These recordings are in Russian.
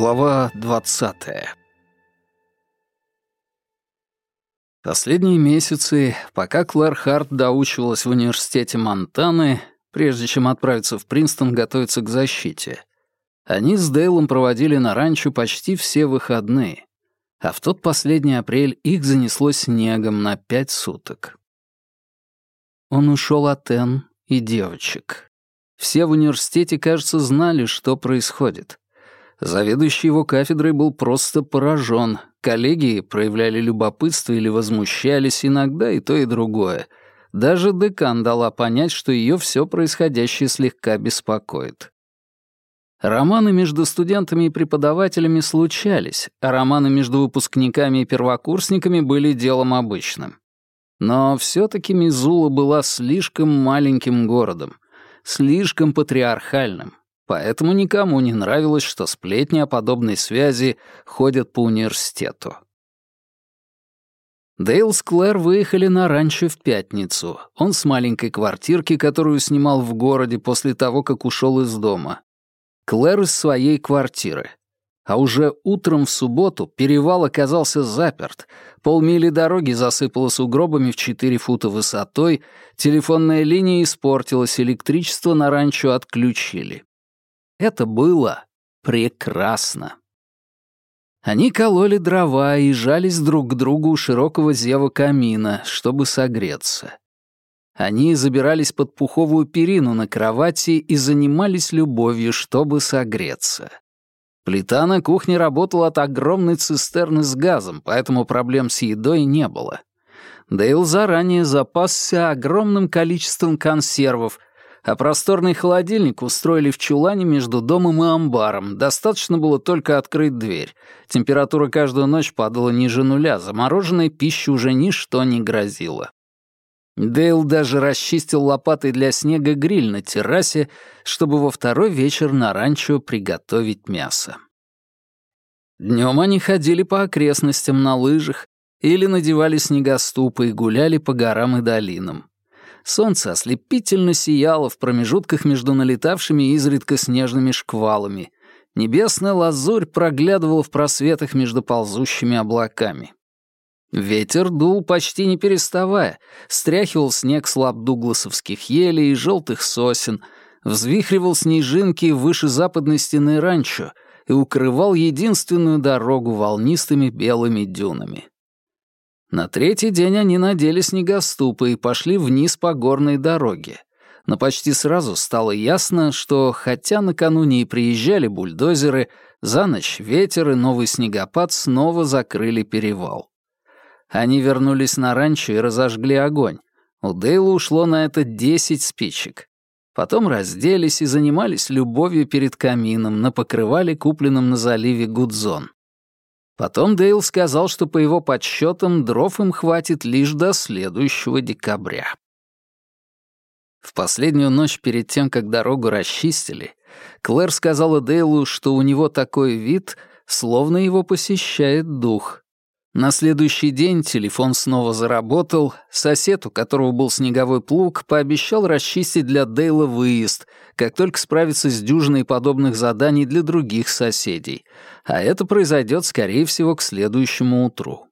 Глава 20 Последние месяцы, пока Клэр Харт доучивалась в университете Монтаны, прежде чем отправиться в Принстон готовиться к защите, они с Дейлом проводили на ранчо почти все выходные, а в тот последний апрель их занесло снегом на пять суток. Он ушел от Энн и девочек. Все в университете, кажется, знали, что происходит. Заведующий его кафедрой был просто поражен. Коллеги проявляли любопытство или возмущались, иногда и то, и другое. Даже декан дала понять, что ее все происходящее слегка беспокоит. Романы между студентами и преподавателями случались, а романы между выпускниками и первокурсниками были делом обычным. Но все-таки Мизула была слишком маленьким городом, слишком патриархальным, поэтому никому не нравилось, что сплетни о подобной связи ходят по университету. Дейл с Клэр выехали на ранчо в пятницу. Он с маленькой квартирки, которую снимал в городе после того, как ушел из дома. Клэр из своей квартиры. А уже утром в субботу перевал оказался заперт, полмили дороги засыпало сугробами в 4 фута высотой, телефонная линия испортилась, электричество на ранчо отключили. Это было прекрасно. Они кололи дрова и жались друг к другу у широкого зева камина, чтобы согреться. Они забирались под пуховую перину на кровати и занимались любовью, чтобы согреться. Плита на кухне работала от огромной цистерны с газом, поэтому проблем с едой не было. Дейл заранее запасся огромным количеством консервов, а просторный холодильник устроили в чулане между домом и амбаром. Достаточно было только открыть дверь. Температура каждую ночь падала ниже нуля, замороженной пищи уже ничто не грозило. Дейл даже расчистил лопатой для снега гриль на террасе, чтобы во второй вечер на ранчо приготовить мясо. Днем они ходили по окрестностям на лыжах или надевали снегоступы и гуляли по горам и долинам. Солнце ослепительно сияло в промежутках между налетавшими изредка снежными шквалами. Небесная лазурь проглядывала в просветах между ползущими облаками. Ветер дул почти не переставая, стряхивал снег с лап дугласовских елей и желтых сосен, взвихривал снежинки выше западной стены ранчо и укрывал единственную дорогу волнистыми белыми дюнами. На третий день они надели снегоступы и пошли вниз по горной дороге. Но почти сразу стало ясно, что, хотя накануне и приезжали бульдозеры, за ночь ветер и новый снегопад снова закрыли перевал. Они вернулись на ранчо и разожгли огонь. У Дейла ушло на это десять спичек. Потом разделись и занимались любовью перед камином на покрывале, купленном на заливе Гудзон. Потом Дейл сказал, что по его подсчетам дров им хватит лишь до следующего декабря. В последнюю ночь перед тем, как дорогу расчистили, Клэр сказала Дейлу, что у него такой вид, словно его посещает дух. На следующий день телефон снова заработал. Сосед, у которого был снеговой плуг, пообещал расчистить для Дейла выезд, как только справится с дюжиной подобных заданий для других соседей. А это произойдет, скорее всего, к следующему утру.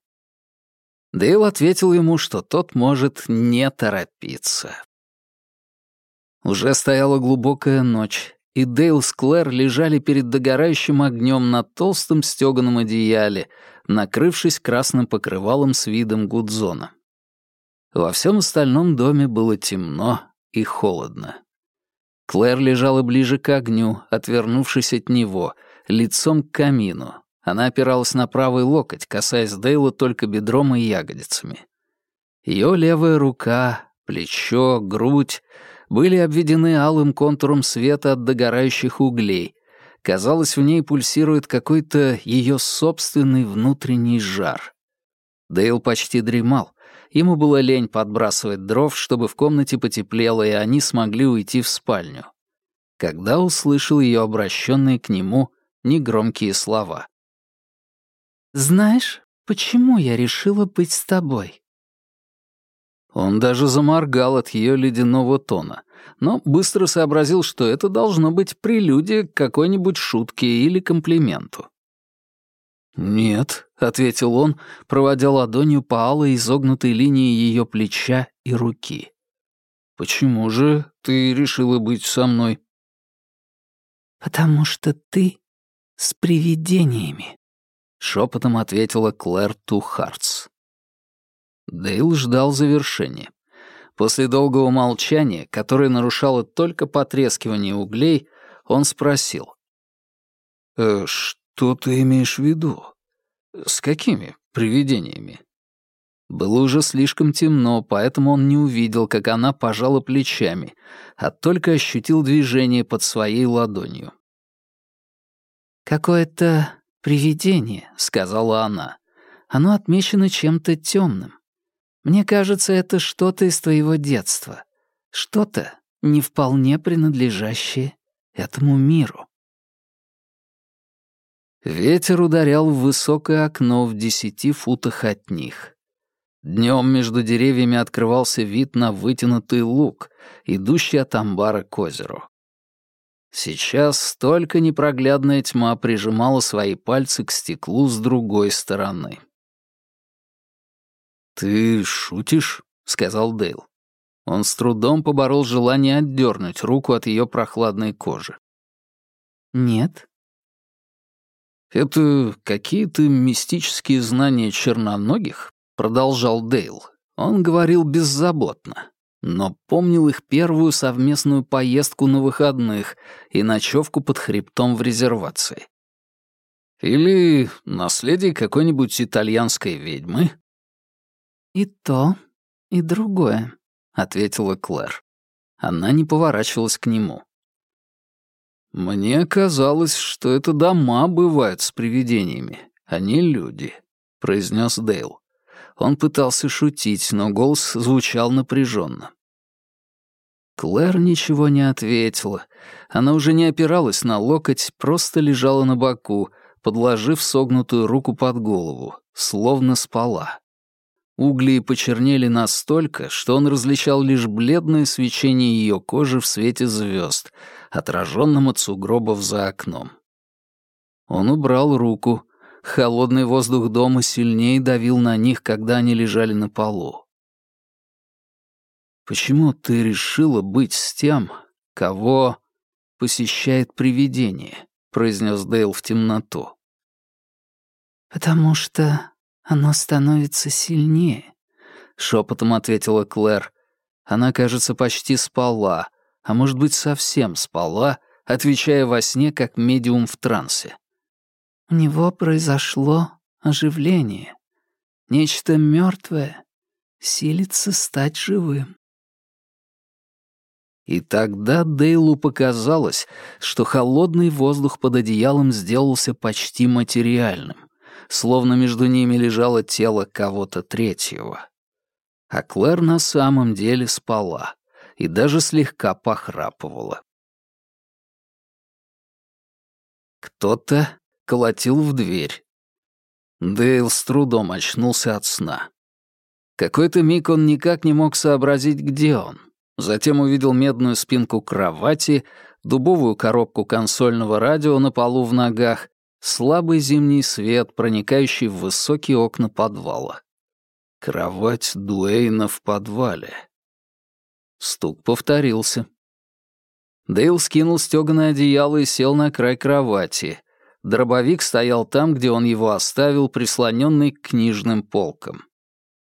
Дейл ответил ему, что тот может не торопиться. Уже стояла глубокая ночь, и Дейл с Клэр лежали перед догорающим огнем на толстом стёганом одеяле, накрывшись красным покрывалом с видом Гудзона. Во всем остальном доме было темно и холодно. Клэр лежала ближе к огню, отвернувшись от него, лицом к камину. Она опиралась на правый локоть, касаясь Дейла только бедром и ягодицами. Ее левая рука, плечо, грудь были обведены алым контуром света от догорающих углей, Казалось, в ней пульсирует какой-то ее собственный внутренний жар. Дейл почти дремал. Ему было лень подбрасывать дров, чтобы в комнате потеплело, и они смогли уйти в спальню. Когда услышал ее обращенные к нему негромкие слова. «Знаешь, почему я решила быть с тобой?» Он даже заморгал от ее ледяного тона, но быстро сообразил, что это должно быть прелюдия к какой-нибудь шутке или комплименту. «Нет», — ответил он, проводя ладонью по алой изогнутой линии ее плеча и руки. «Почему же ты решила быть со мной?» «Потому что ты с привидениями», — шепотом ответила Клэр Тухартс. Дейл ждал завершения. После долгого молчания, которое нарушало только потрескивание углей, он спросил. «Э, «Что ты имеешь в виду? С какими привидениями?» Было уже слишком темно, поэтому он не увидел, как она пожала плечами, а только ощутил движение под своей ладонью. «Какое-то привидение», — сказала она. «Оно отмечено чем-то темным. Мне кажется, это что-то из твоего детства. Что-то, не вполне принадлежащее этому миру». Ветер ударял в высокое окно в десяти футах от них. Днем между деревьями открывался вид на вытянутый луг, идущий от амбара к озеру. Сейчас только непроглядная тьма прижимала свои пальцы к стеклу с другой стороны. «Ты шутишь?» — сказал Дейл. Он с трудом поборол желание отдернуть руку от ее прохладной кожи. «Нет», «Это какие-то мистические знания черноногих?» — продолжал Дейл. Он говорил беззаботно, но помнил их первую совместную поездку на выходных и ночевку под хребтом в резервации. «Или наследие какой-нибудь итальянской ведьмы?» «И то, и другое», — ответила Клэр. Она не поворачивалась к нему. «Мне казалось, что это дома бывают с привидениями, а не люди», — произнес Дейл. Он пытался шутить, но голос звучал напряженно. Клэр ничего не ответила. Она уже не опиралась на локоть, просто лежала на боку, подложив согнутую руку под голову, словно спала. Угли почернели настолько, что он различал лишь бледное свечение ее кожи в свете звезд, отраженном от сугробов за окном. Он убрал руку. Холодный воздух дома сильнее давил на них, когда они лежали на полу. «Почему ты решила быть с тем, кого посещает привидение?» — произнес Дейл в темноту. «Потому что «Оно становится сильнее», — шепотом ответила Клэр. Она, кажется, почти спала, а может быть, совсем спала, отвечая во сне, как медиум в трансе. У него произошло оживление. Нечто мертвое силится стать живым. И тогда Дейлу показалось, что холодный воздух под одеялом сделался почти материальным словно между ними лежало тело кого-то третьего. А Клэр на самом деле спала и даже слегка похрапывала. Кто-то колотил в дверь. Дейл с трудом очнулся от сна. Какой-то миг он никак не мог сообразить, где он. Затем увидел медную спинку кровати, дубовую коробку консольного радио на полу в ногах Слабый зимний свет, проникающий в высокие окна подвала. Кровать Дуэйна в подвале. Стук повторился. Дейл скинул стёганое одеяло и сел на край кровати. Дробовик стоял там, где он его оставил, прислоненный к книжным полкам.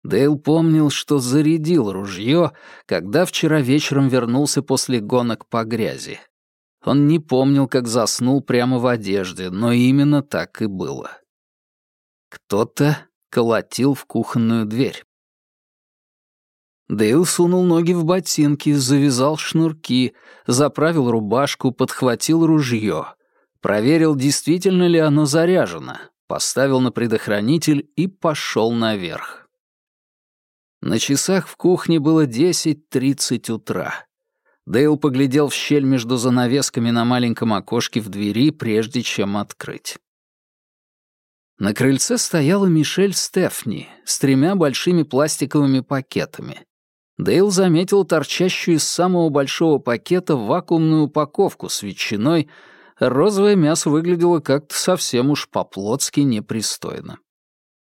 Дейл помнил, что зарядил ружье, когда вчера вечером вернулся после гонок по грязи. Он не помнил, как заснул прямо в одежде, но именно так и было. Кто-то колотил в кухонную дверь. Дейл сунул ноги в ботинки, завязал шнурки, заправил рубашку, подхватил ружье. Проверил, действительно ли оно заряжено, поставил на предохранитель и пошел наверх. На часах в кухне было 10.30 утра. Дейл поглядел в щель между занавесками на маленьком окошке в двери, прежде чем открыть. На крыльце стояла Мишель Стефни с тремя большими пластиковыми пакетами. Дейл заметил торчащую из самого большого пакета вакуумную упаковку с ветчиной, розовое мясо выглядело как-то совсем уж по-плотски непристойно.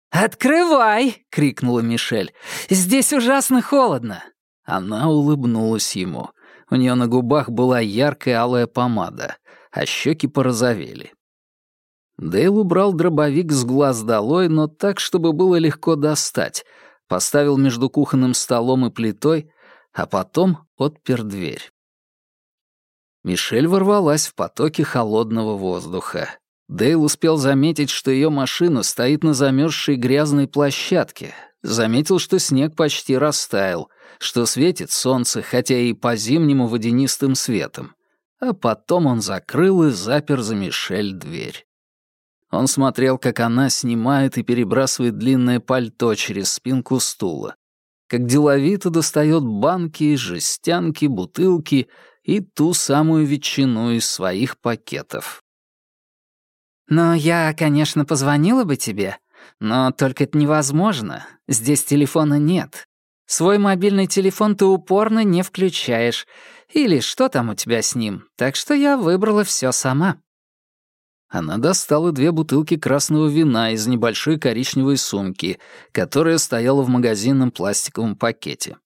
«Открывай!» — крикнула Мишель. «Здесь ужасно холодно!» Она улыбнулась ему. У нее на губах была яркая алая помада, а щеки порозовели. Дейл убрал дробовик с глаз долой, но так, чтобы было легко достать, поставил между кухонным столом и плитой, а потом отпер дверь. Мишель ворвалась в потоки холодного воздуха. Дейл успел заметить, что ее машина стоит на замерзшей грязной площадке. Заметил, что снег почти растаял, что светит солнце, хотя и по-зимнему водянистым светом. А потом он закрыл и запер за Мишель дверь. Он смотрел, как она снимает и перебрасывает длинное пальто через спинку стула, как деловито достает банки, жестянки, бутылки и ту самую ветчину из своих пакетов. «Но я, конечно, позвонила бы тебе, но только это невозможно. Здесь телефона нет. Свой мобильный телефон ты упорно не включаешь. Или что там у тебя с ним? Так что я выбрала все сама». Она достала две бутылки красного вина из небольшой коричневой сумки, которая стояла в магазинном пластиковом пакете.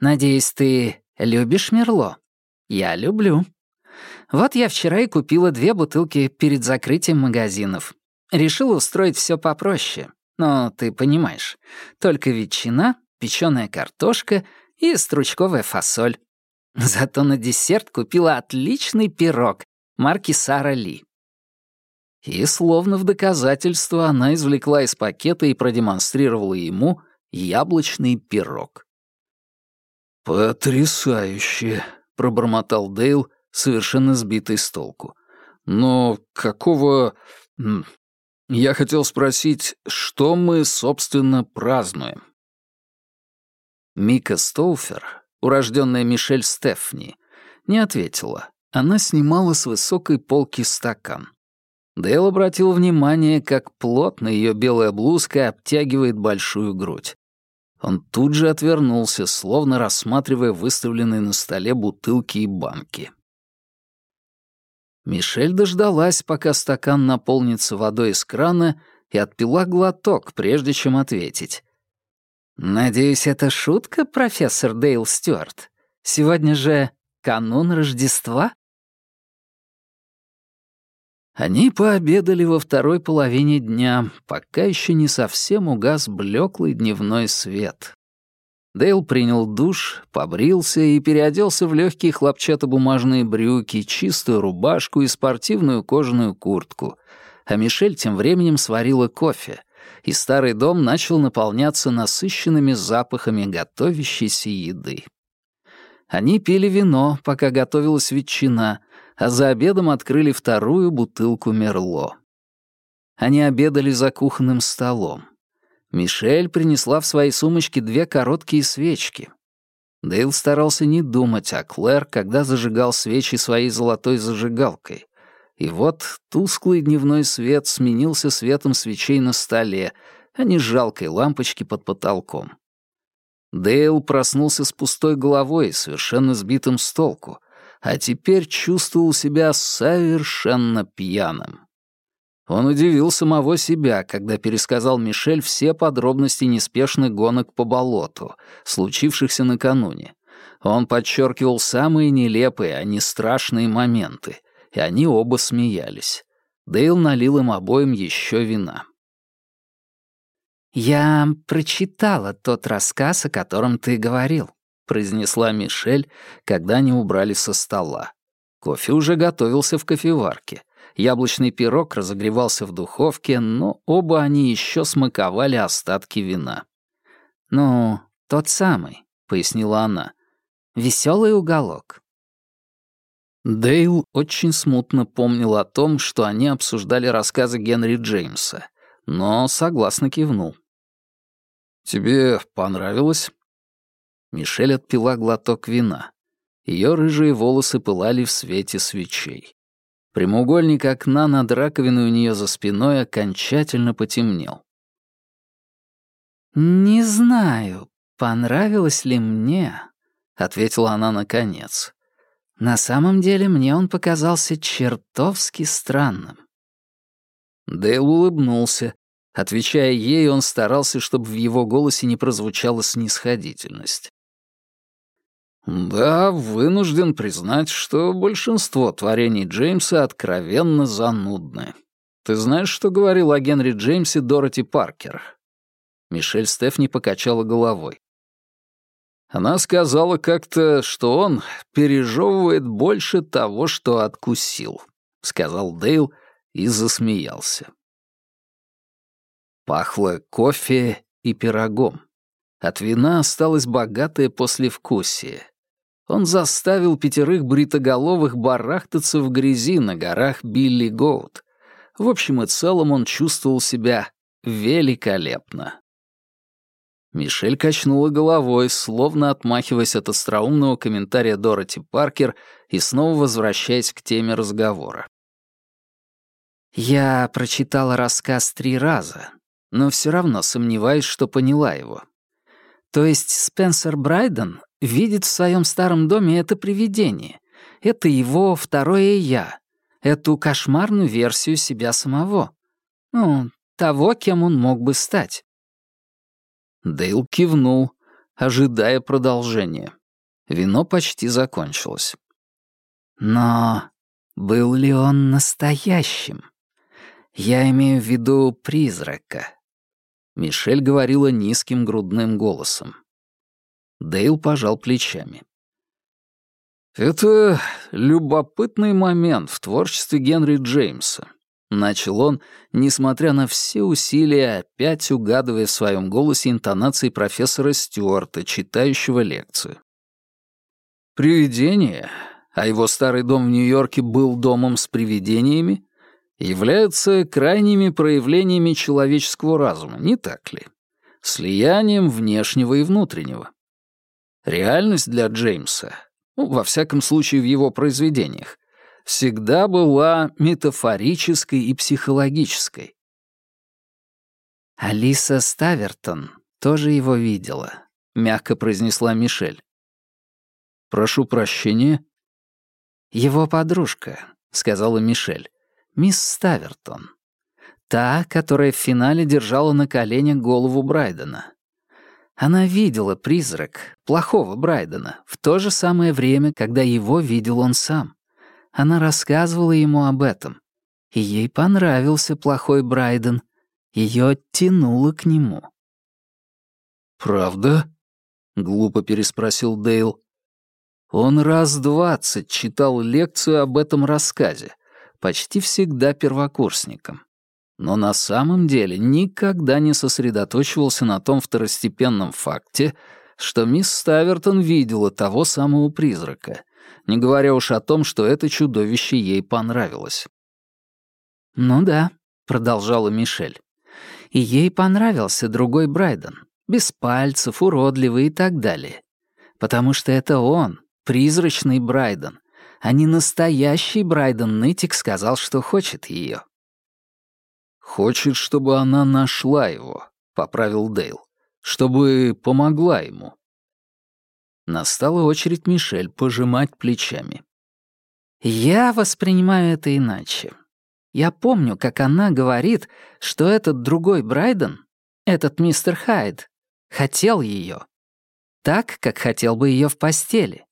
«Надеюсь, ты любишь Мерло?» «Я люблю». Вот я вчера и купила две бутылки перед закрытием магазинов. Решила устроить все попроще. Но ты понимаешь, только ветчина, печеная картошка и стручковая фасоль. Зато на десерт купила отличный пирог марки Сара Ли. И словно в доказательство она извлекла из пакета и продемонстрировала ему яблочный пирог. «Потрясающе!» — пробормотал Дейл, совершенно сбитый с толку. «Но какого... Я хотел спросить, что мы, собственно, празднуем?» Мика Стоуфер, урожденная Мишель Стефни, не ответила. Она снимала с высокой полки стакан. Дейл обратил внимание, как плотно ее белая блузка обтягивает большую грудь. Он тут же отвернулся, словно рассматривая выставленные на столе бутылки и банки. Мишель дождалась, пока стакан наполнится водой из крана, и отпила глоток, прежде чем ответить. «Надеюсь, это шутка, профессор Дейл Стюарт? Сегодня же канун Рождества?» Они пообедали во второй половине дня, пока еще не совсем угас блеклый дневной свет. Дейл принял душ, побрился и переоделся в легкие хлопчатобумажные брюки, чистую рубашку и спортивную кожаную куртку. А Мишель тем временем сварила кофе, и старый дом начал наполняться насыщенными запахами готовящейся еды. Они пили вино, пока готовилась ветчина, а за обедом открыли вторую бутылку Мерло. Они обедали за кухонным столом. Мишель принесла в своей сумочке две короткие свечки. Дейл старался не думать о Клэр, когда зажигал свечи своей золотой зажигалкой. И вот тусклый дневной свет сменился светом свечей на столе, а не жалкой лампочки под потолком. Дейл проснулся с пустой головой, совершенно сбитым с толку, а теперь чувствовал себя совершенно пьяным. Он удивил самого себя, когда пересказал Мишель все подробности неспешных гонок по болоту, случившихся накануне. Он подчеркивал самые нелепые, а не страшные моменты, и они оба смеялись. Дейл налил им обоим еще вина. «Я прочитала тот рассказ, о котором ты говорил», — произнесла Мишель, когда они убрали со стола. Кофе уже готовился в кофеварке. Яблочный пирог разогревался в духовке, но оба они еще смаковали остатки вина. «Ну, тот самый», — пояснила она. «Веселый уголок». Дейл очень смутно помнил о том, что они обсуждали рассказы Генри Джеймса, но согласно кивнул. «Тебе понравилось?» Мишель отпила глоток вина. Ее рыжие волосы пылали в свете свечей. Прямоугольник окна над раковиной у нее за спиной окончательно потемнел. «Не знаю, понравилось ли мне», — ответила она наконец. На самом деле мне он показался чертовски странным. Дейл улыбнулся. Отвечая ей, он старался, чтобы в его голосе не прозвучала снисходительность. «Да, вынужден признать, что большинство творений Джеймса откровенно занудны. Ты знаешь, что говорил о Генри Джеймсе Дороти Паркер?» Мишель Стефни покачала головой. Она сказала как-то, что он пережевывает больше того, что откусил, — сказал Дейл и засмеялся. Пахло кофе и пирогом. От вина осталось богатое послевкусие. Он заставил пятерых бритоголовых барахтаться в грязи на горах Билли Гоут. В общем и целом он чувствовал себя великолепно. Мишель качнула головой, словно отмахиваясь от остроумного комментария Дороти Паркер и снова возвращаясь к теме разговора. «Я прочитала рассказ три раза, но все равно сомневаюсь, что поняла его. То есть Спенсер Брайден видит в своем старом доме это привидение. Это его второе «я», эту кошмарную версию себя самого. Ну, того, кем он мог бы стать. Дейл кивнул, ожидая продолжения. Вино почти закончилось. Но был ли он настоящим? Я имею в виду призрака. Мишель говорила низким грудным голосом. Дейл пожал плечами. «Это любопытный момент в творчестве Генри Джеймса. Начал он, несмотря на все усилия, опять угадывая в своем голосе интонации профессора Стюарта, читающего лекцию. Привидения, а его старый дом в Нью-Йорке был домом с привидениями, являются крайними проявлениями человеческого разума, не так ли? Слиянием внешнего и внутреннего. Реальность для Джеймса, ну, во всяком случае в его произведениях, всегда была метафорической и психологической. «Алиса Ставертон тоже его видела», — мягко произнесла Мишель. «Прошу прощения». «Его подружка», — сказала Мишель, — «мисс Ставертон. Та, которая в финале держала на коленях голову Брайдена. Она видела призрак, плохого Брайдена, в то же самое время, когда его видел он сам. Она рассказывала ему об этом. И ей понравился плохой Брайден. Ее оттянуло к нему. «Правда?» — глупо переспросил Дейл. Он раз двадцать читал лекцию об этом рассказе, почти всегда первокурсникам. Но на самом деле никогда не сосредоточивался на том второстепенном факте, что мисс Ставертон видела того самого призрака — не говоря уж о том, что это чудовище ей понравилось. «Ну да», — продолжала Мишель. «И ей понравился другой Брайден, без пальцев, уродливый и так далее. Потому что это он, призрачный Брайден, а не настоящий Брайден Нытик сказал, что хочет ее. «Хочет, чтобы она нашла его», — поправил Дейл, «чтобы помогла ему». Настала очередь Мишель пожимать плечами. «Я воспринимаю это иначе. Я помню, как она говорит, что этот другой Брайден, этот мистер Хайд, хотел ее. Так, как хотел бы ее в постели.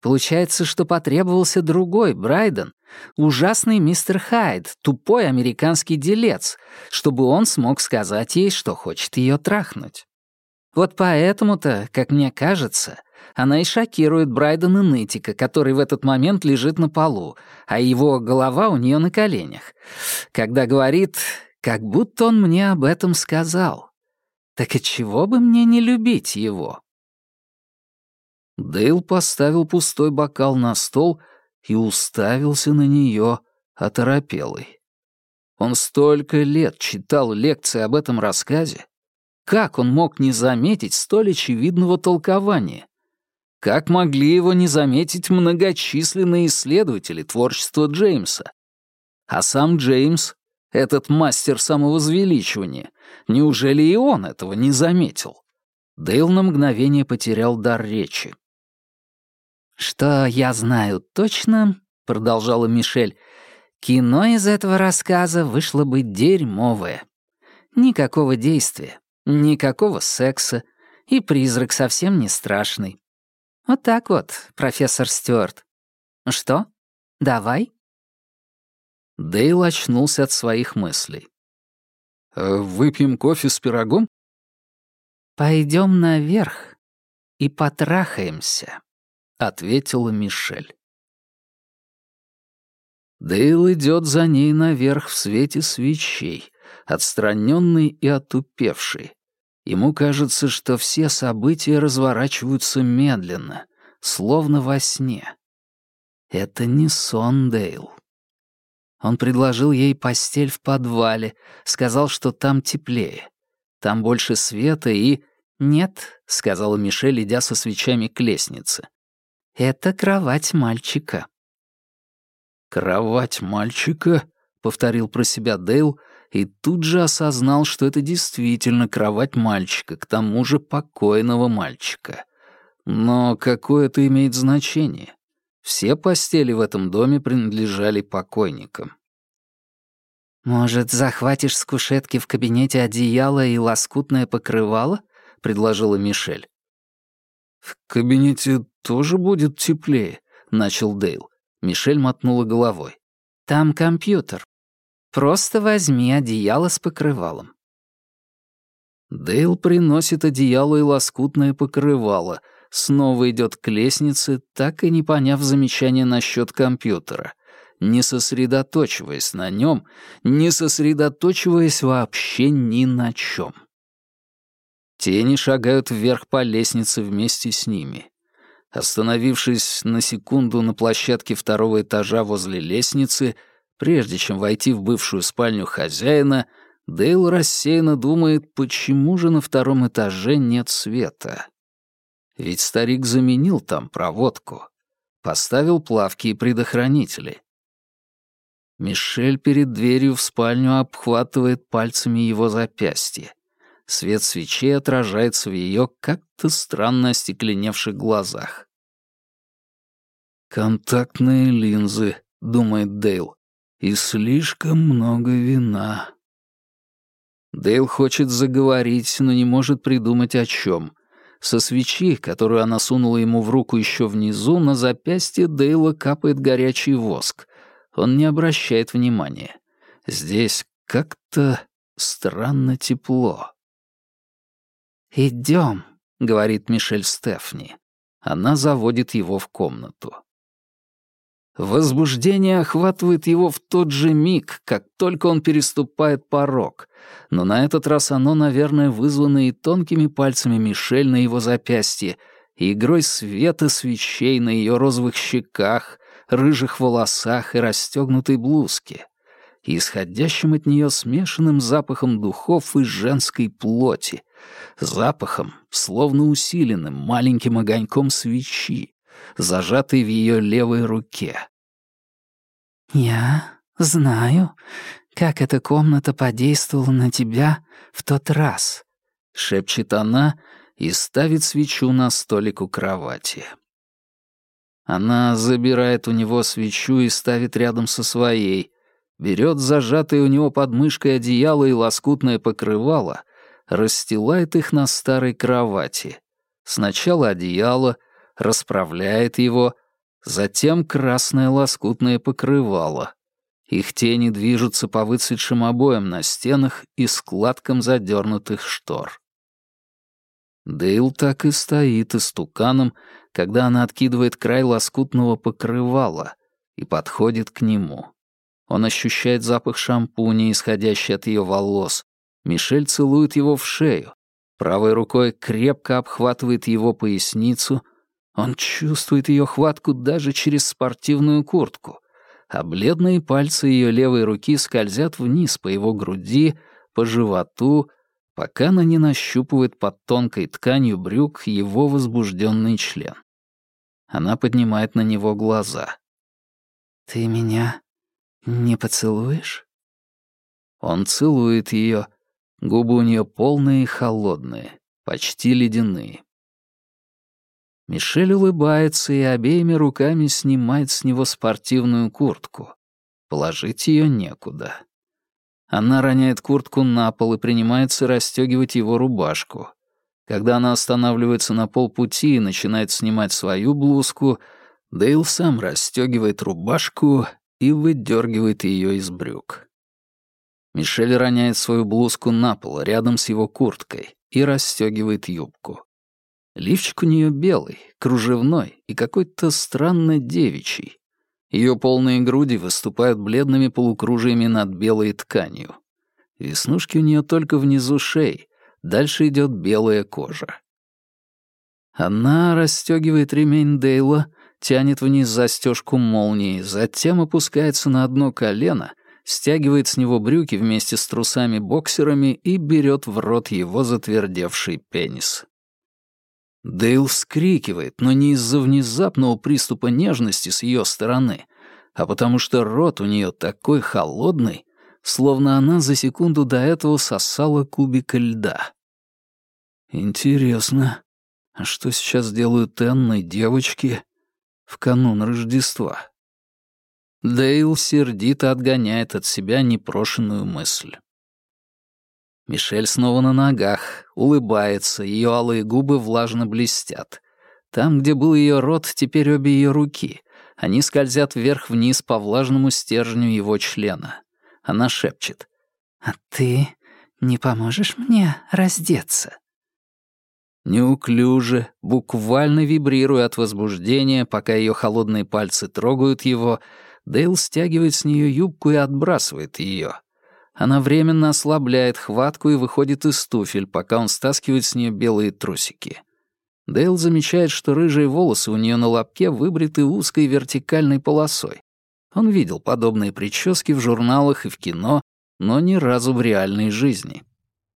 Получается, что потребовался другой Брайден, ужасный мистер Хайд, тупой американский делец, чтобы он смог сказать ей, что хочет ее трахнуть. Вот поэтому-то, как мне кажется, она и шокирует Брайдена Нытика, который в этот момент лежит на полу, а его голова у нее на коленях, когда говорит, как будто он мне об этом сказал. Так и чего бы мне не любить его? Дейл поставил пустой бокал на стол и уставился на нее, оторопелый. Он столько лет читал лекции об этом рассказе. Как он мог не заметить столь очевидного толкования? Как могли его не заметить многочисленные исследователи творчества Джеймса? А сам Джеймс, этот мастер самовозвеличивания, неужели и он этого не заметил? Дейл на мгновение потерял дар речи. «Что я знаю точно», — продолжала Мишель, «кино из этого рассказа вышло бы дерьмовое. Никакого действия, никакого секса, и призрак совсем не страшный. Вот так вот, профессор Стюарт. Что? Давай?» Дейл очнулся от своих мыслей. «Э, «Выпьем кофе с пирогом?» «Пойдем наверх и потрахаемся», — ответила Мишель. Дейл идет за ней наверх в свете свечей, отстраненный и отупевший. Ему кажется, что все события разворачиваются медленно, словно во сне. Это не сон, Дейл. Он предложил ей постель в подвале, сказал, что там теплее. Там больше света и... «Нет», — сказала Мишель, идя со свечами к лестнице. «Это кровать мальчика». «Кровать мальчика?» — повторил про себя Дейл и тут же осознал, что это действительно кровать мальчика, к тому же покойного мальчика. Но какое это имеет значение? Все постели в этом доме принадлежали покойникам. «Может, захватишь с кушетки в кабинете одеяло и лоскутное покрывало?» — предложила Мишель. «В кабинете тоже будет теплее», — начал Дейл. Мишель мотнула головой. «Там компьютер. Просто возьми одеяло с покрывалом». Дейл приносит одеяло и лоскутное покрывало, снова идет к лестнице, так и не поняв замечания насчет компьютера, не сосредоточиваясь на нем, не сосредоточиваясь вообще ни на чем. Тени шагают вверх по лестнице вместе с ними. Остановившись на секунду на площадке второго этажа возле лестницы, прежде чем войти в бывшую спальню хозяина, Дейл рассеянно думает, почему же на втором этаже нет света. Ведь старик заменил там проводку, поставил плавки и предохранители. Мишель перед дверью в спальню обхватывает пальцами его запястье. Свет свечей отражается в ее как-то странно остекленевших глазах. «Контактные линзы», — думает Дейл, — «и слишком много вина». Дейл хочет заговорить, но не может придумать о чем. Со свечи, которую она сунула ему в руку еще внизу, на запястье Дейла капает горячий воск. Он не обращает внимания. Здесь как-то странно тепло. «Идем», — говорит Мишель Стефни. Она заводит его в комнату. Возбуждение охватывает его в тот же миг, как только он переступает порог, но на этот раз оно, наверное, вызвано и тонкими пальцами Мишель на его запястье, и игрой света свечей на ее розовых щеках, рыжих волосах и расстегнутой блузке, и исходящим от нее смешанным запахом духов и женской плоти, запахом, словно усиленным маленьким огоньком свечи, зажатой в ее левой руке. «Я знаю, как эта комната подействовала на тебя в тот раз», — шепчет она и ставит свечу на столик у кровати. Она забирает у него свечу и ставит рядом со своей, берет зажатое у него под мышкой одеяло и лоскутное покрывало, расстилает их на старой кровати. Сначала одеяло, расправляет его, затем красное лоскутное покрывало. Их тени движутся по выцветшим обоям на стенах и складкам задернутых штор. Дейл так и стоит истуканом, когда она откидывает край лоскутного покрывала и подходит к нему. Он ощущает запах шампуня, исходящий от ее волос. Мишель целует его в шею. Правой рукой крепко обхватывает его поясницу. Он чувствует ее хватку даже через спортивную куртку. А бледные пальцы ее левой руки скользят вниз по его груди, по животу, пока она не нащупывает под тонкой тканью брюк его возбужденный член. Она поднимает на него глаза. «Ты меня не поцелуешь?» Он целует ее. Губы у нее полные и холодные, почти ледяные. Мишель улыбается и обеими руками снимает с него спортивную куртку. Положить ее некуда. Она роняет куртку на пол и принимается расстегивать его рубашку. Когда она останавливается на полпути и начинает снимать свою блузку, Дейл сам расстегивает рубашку и выдергивает ее из брюк. Мишель роняет свою блузку на пол рядом с его курткой и расстегивает юбку. Лифчик у нее белый, кружевной и какой-то странно девичий. Ее полные груди выступают бледными полукружиями над белой тканью. Веснушки у нее только внизу шеи, дальше идет белая кожа. Она расстегивает ремень Дейла, тянет вниз застежку молнии, затем опускается на одно колено, стягивает с него брюки вместе с трусами-боксерами и берет в рот его затвердевший пенис. Дейл вскрикивает, но не из-за внезапного приступа нежности с ее стороны, а потому что рот у нее такой холодный, словно она за секунду до этого сосала кубик льда. Интересно, а что сейчас делают Энна и девочки в канун Рождества? Дейл сердито отгоняет от себя непрошенную мысль. Мишель снова на ногах, улыбается, ее алые губы влажно блестят. Там, где был ее рот, теперь обе ее руки. Они скользят вверх-вниз по влажному стержню его члена. Она шепчет. «А ты не поможешь мне раздеться?» Неуклюже, буквально вибрируя от возбуждения, пока ее холодные пальцы трогают его, Дейл стягивает с нее юбку и отбрасывает ее. Она временно ослабляет хватку и выходит из туфель, пока он стаскивает с нее белые трусики. Дейл замечает, что рыжие волосы у нее на лобке выбриты узкой вертикальной полосой. Он видел подобные прически в журналах и в кино, но ни разу в реальной жизни.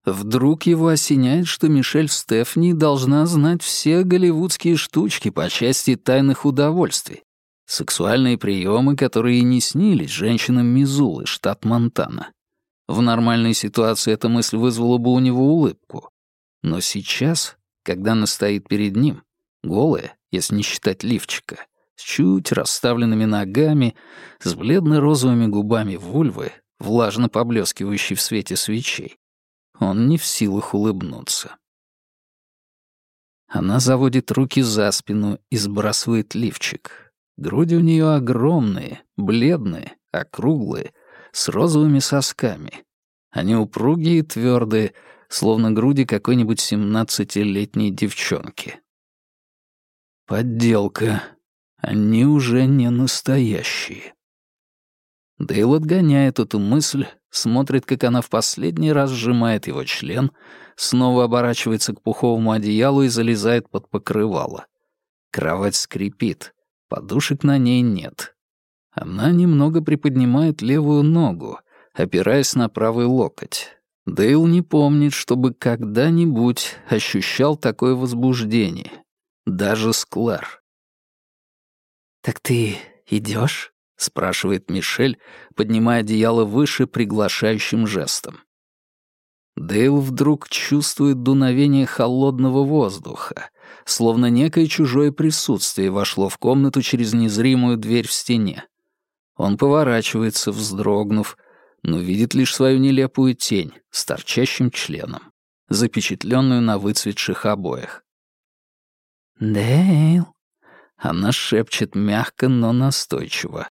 Вдруг его осеняет, что Мишель Стефни должна знать все голливудские штучки по части тайных удовольствий. Сексуальные приемы, которые и не снились женщинам Мизулы, штат Монтана. В нормальной ситуации эта мысль вызвала бы у него улыбку. Но сейчас, когда она стоит перед ним, голая, если не считать лифчика, с чуть расставленными ногами, с бледно-розовыми губами вульвы, влажно поблескивающей в свете свечей, он не в силах улыбнуться. Она заводит руки за спину и сбрасывает лифчик. Груди у нее огромные, бледные, округлые, с розовыми сосками. Они упругие и твердые, словно груди какой-нибудь семнадцатилетней девчонки. Подделка. Они уже не настоящие. Дейл отгоняет эту мысль, смотрит, как она в последний раз сжимает его член, снова оборачивается к пуховому одеялу и залезает под покрывало. Кровать скрипит, подушек на ней нет. Она немного приподнимает левую ногу, опираясь на правый локоть. Дейл не помнит, чтобы когда-нибудь ощущал такое возбуждение. Даже с Клэр. «Так ты идешь? спрашивает Мишель, поднимая одеяло выше приглашающим жестом. Дейл вдруг чувствует дуновение холодного воздуха, словно некое чужое присутствие вошло в комнату через незримую дверь в стене. Он поворачивается, вздрогнув, но видит лишь свою нелепую тень с торчащим членом, запечатленную на выцветших обоях. «Дейл», — она шепчет мягко, но настойчиво.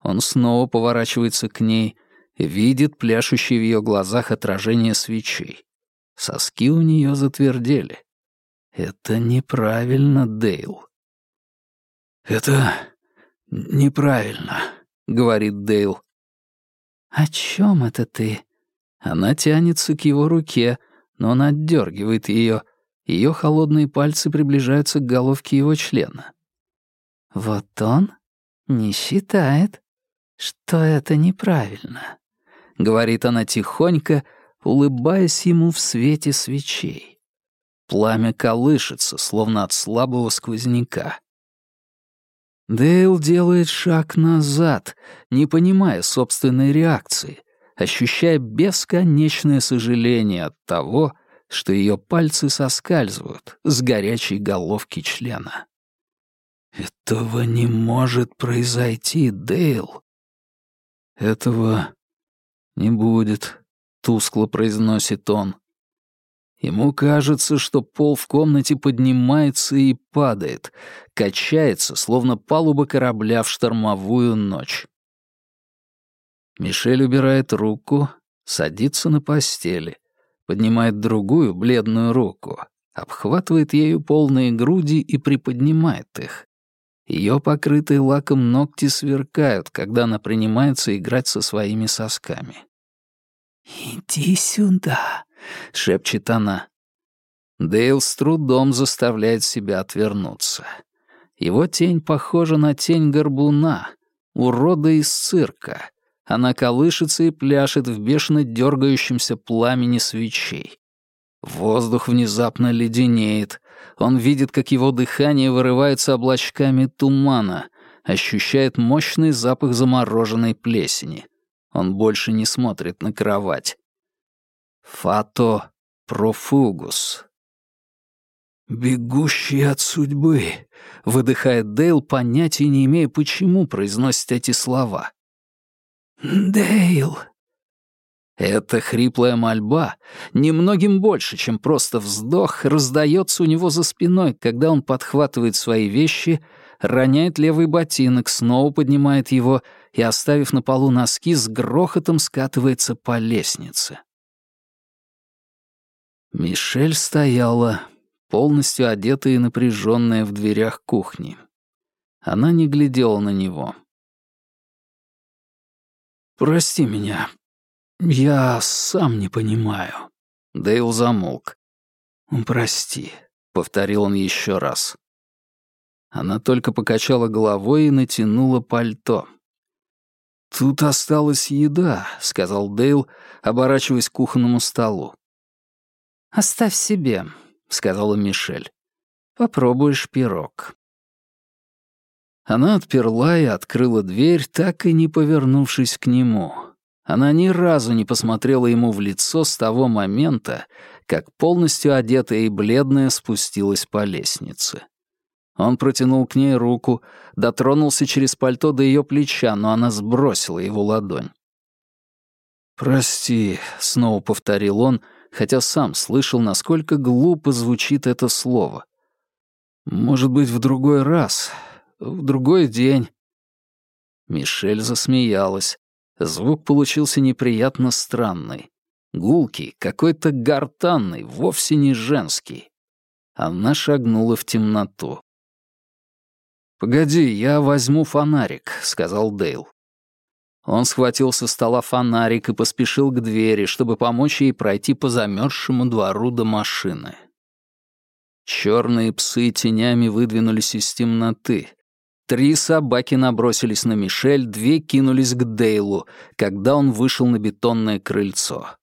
Он снова поворачивается к ней, видит пляшущие в ее глазах отражение свечей. Соски у нее затвердели. Это неправильно, Дейл. «Это неправильно», — говорит Дейл. «О чем это ты?» Она тянется к его руке, но он отдергивает ее. Ее холодные пальцы приближаются к головке его члена. «Вот он не считает, что это неправильно», — говорит она тихонько, улыбаясь ему в свете свечей. Пламя колышется, словно от слабого сквозняка. Дейл делает шаг назад, не понимая собственной реакции, ощущая бесконечное сожаление от того, что ее пальцы соскальзывают с горячей головки члена. «Этого не может произойти, Дейл». «Этого не будет», — тускло произносит он. Ему кажется, что пол в комнате поднимается и падает, качается, словно палуба корабля в штормовую ночь. Мишель убирает руку, садится на постели, поднимает другую бледную руку, обхватывает ею полные груди и приподнимает их. Ее покрытые лаком ногти сверкают, когда она принимается играть со своими сосками. «Иди сюда», — шепчет она. Дейл с трудом заставляет себя отвернуться. Его тень похожа на тень горбуна, урода из цирка. Она колышется и пляшет в бешено дергающемся пламени свечей. Воздух внезапно леденеет. Он видит, как его дыхание вырывается облачками тумана, ощущает мощный запах замороженной плесени. Он больше не смотрит на кровать. Фато профугус. «Бегущий от судьбы», — выдыхает Дейл, понятия не имея, почему произносит эти слова. «Дейл». Эта хриплая мольба, немногим больше, чем просто вздох, раздается у него за спиной, когда он подхватывает свои вещи, роняет левый ботинок, снова поднимает его и, оставив на полу носки, с грохотом скатывается по лестнице. Мишель стояла, полностью одетая и напряженная в дверях кухни. Она не глядела на него. «Прости меня. Я сам не понимаю». Дейл замолк. «Прости», — повторил он еще раз. Она только покачала головой и натянула пальто. «Тут осталась еда», — сказал Дейл, оборачиваясь к кухонному столу. «Оставь себе», — сказала Мишель. «Попробуешь пирог». Она отперла и открыла дверь, так и не повернувшись к нему. Она ни разу не посмотрела ему в лицо с того момента, как полностью одетая и бледная спустилась по лестнице. Он протянул к ней руку, дотронулся через пальто до ее плеча, но она сбросила его ладонь. «Прости», — снова повторил он, — хотя сам слышал, насколько глупо звучит это слово. «Может быть, в другой раз, в другой день». Мишель засмеялась. Звук получился неприятно странный. Гулкий, какой-то гортанный, вовсе не женский. Она шагнула в темноту. «Погоди, я возьму фонарик», — сказал Дейл. Он схватил со стола фонарик и поспешил к двери, чтобы помочь ей пройти по замерзшему двору до машины. Черные псы тенями выдвинулись из темноты. Три собаки набросились на Мишель, две кинулись к Дейлу, когда он вышел на бетонное крыльцо.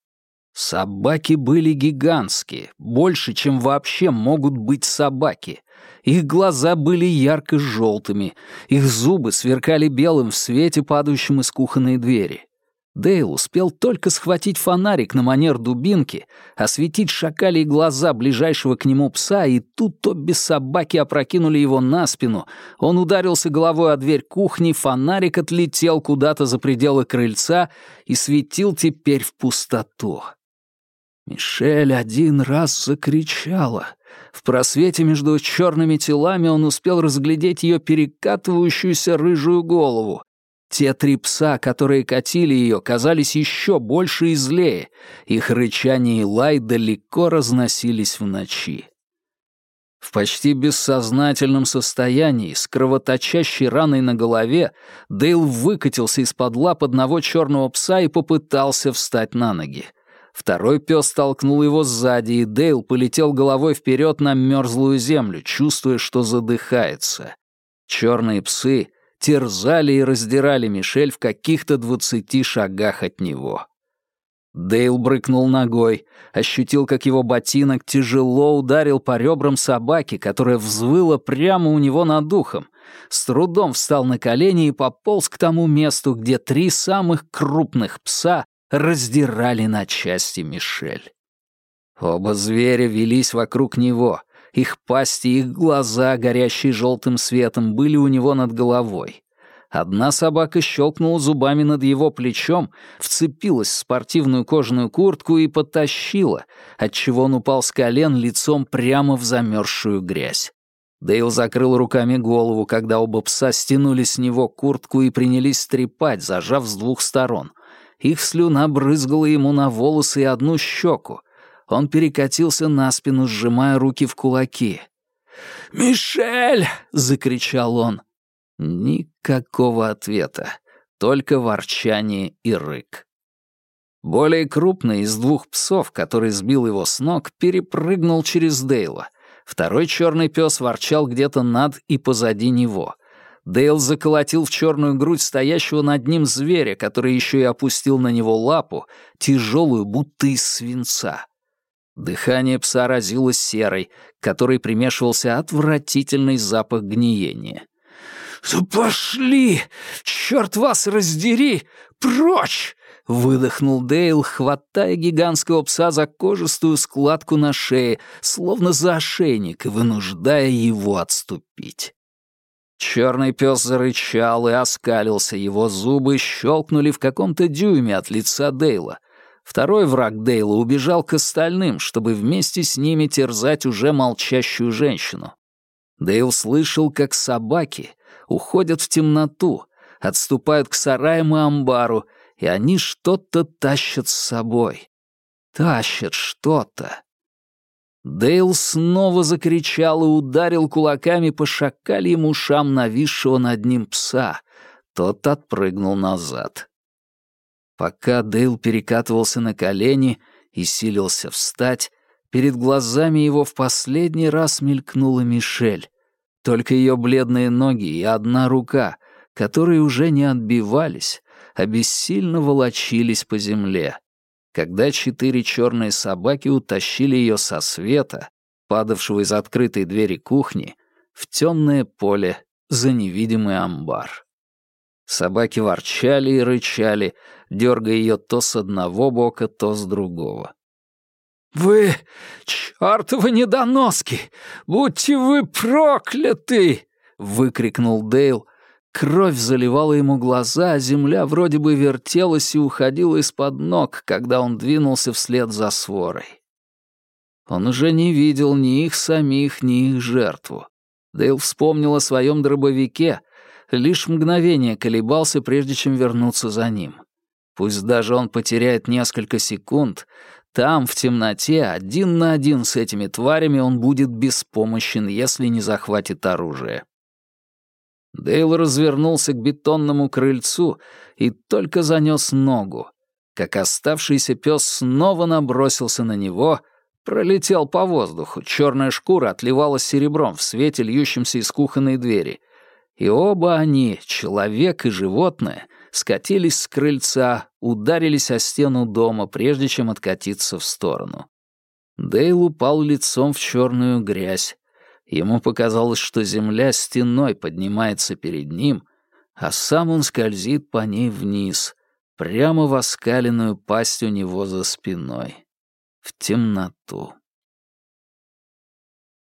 Собаки были гигантские, больше, чем вообще могут быть собаки. Их глаза были ярко-желтыми, их зубы сверкали белым в свете, падающем из кухонной двери. Дейл успел только схватить фонарик на манер дубинки, осветить шакали глаза ближайшего к нему пса, и тут обе собаки опрокинули его на спину. Он ударился головой о дверь кухни, фонарик отлетел куда-то за пределы крыльца и светил теперь в пустоту. Мишель один раз закричала — в просвете между черными телами он успел разглядеть ее перекатывающуюся рыжую голову. Те три пса, которые катили ее, казались еще больше и злее. Их рычание и лай далеко разносились в ночи. В почти бессознательном состоянии, с кровоточащей раной на голове, Дейл выкатился из-под лап одного черного пса и попытался встать на ноги. Второй пес толкнул его сзади, и Дейл полетел головой вперед на мерзлую землю, чувствуя, что задыхается. Черные псы терзали и раздирали Мишель в каких-то двадцати шагах от него. Дейл брыкнул ногой, ощутил, как его ботинок тяжело ударил по ребрам собаки, которая взвыла прямо у него над духом. С трудом встал на колени и пополз к тому месту, где три самых крупных пса раздирали на части Мишель. Оба зверя велись вокруг него. Их пасти, их глаза, горящие желтым светом, были у него над головой. Одна собака щелкнула зубами над его плечом, вцепилась в спортивную кожаную куртку и потащила, отчего он упал с колен лицом прямо в замерзшую грязь. Дейл закрыл руками голову, когда оба пса стянули с него куртку и принялись стрепать, зажав с двух сторон. Их слюна брызгала ему на волосы и одну щеку. Он перекатился на спину, сжимая руки в кулаки. «Мишель!» — закричал он. Никакого ответа, только ворчание и рык. Более крупный из двух псов, который сбил его с ног, перепрыгнул через Дейла. Второй черный пес ворчал где-то над и позади него. Дейл заколотил в черную грудь стоящего над ним зверя, который еще и опустил на него лапу, тяжелую, будто из свинца. Дыхание пса разило серой, которой примешивался отвратительный запах гниения. «Пошли! Черт вас раздери! Прочь!» — выдохнул Дейл, хватая гигантского пса за кожистую складку на шее, словно за ошейник, вынуждая его отступить. Черный пес зарычал и оскалился, его зубы щелкнули в каком-то дюйме от лица Дейла. Второй враг Дейла убежал к остальным, чтобы вместе с ними терзать уже молчащую женщину. Дейл слышал, как собаки уходят в темноту, отступают к сараям и амбару, и они что-то тащат с собой. Тащат что-то. Дейл снова закричал и ударил кулаками по шакальим ушам нависшего над ним пса. Тот отпрыгнул назад. Пока Дейл перекатывался на колени и силился встать, перед глазами его в последний раз мелькнула Мишель. Только ее бледные ноги и одна рука, которые уже не отбивались, а бессильно волочились по земле. Когда четыре черные собаки утащили ее со света, падавшего из открытой двери кухни, в темное поле за невидимый амбар. Собаки ворчали и рычали, дергая ее то с одного бока, то с другого. «Вы, чертовы недоноски! Будьте вы прокляты!» — выкрикнул Дейл. Кровь заливала ему глаза, а земля вроде бы вертелась и уходила из-под ног, когда он двинулся вслед за сворой. Он уже не видел ни их самих, ни их жертву. Дейл вспомнил о своем дробовике, лишь мгновение колебался, прежде чем вернуться за ним. Пусть даже он потеряет несколько секунд, там, в темноте, один на один с этими тварями он будет беспомощен, если не захватит оружие. Дейл развернулся к бетонному крыльцу и только занес ногу, как оставшийся пес снова набросился на него, пролетел по воздуху, черная шкура отливала серебром в свете, льющемся из кухонной двери, и оба они, человек и животное, скатились с крыльца, ударились о стену дома, прежде чем откатиться в сторону. Дейл упал лицом в черную грязь. Ему показалось, что земля стеной поднимается перед ним, а сам он скользит по ней вниз, прямо в оскаленную пасть у него за спиной, в темноту.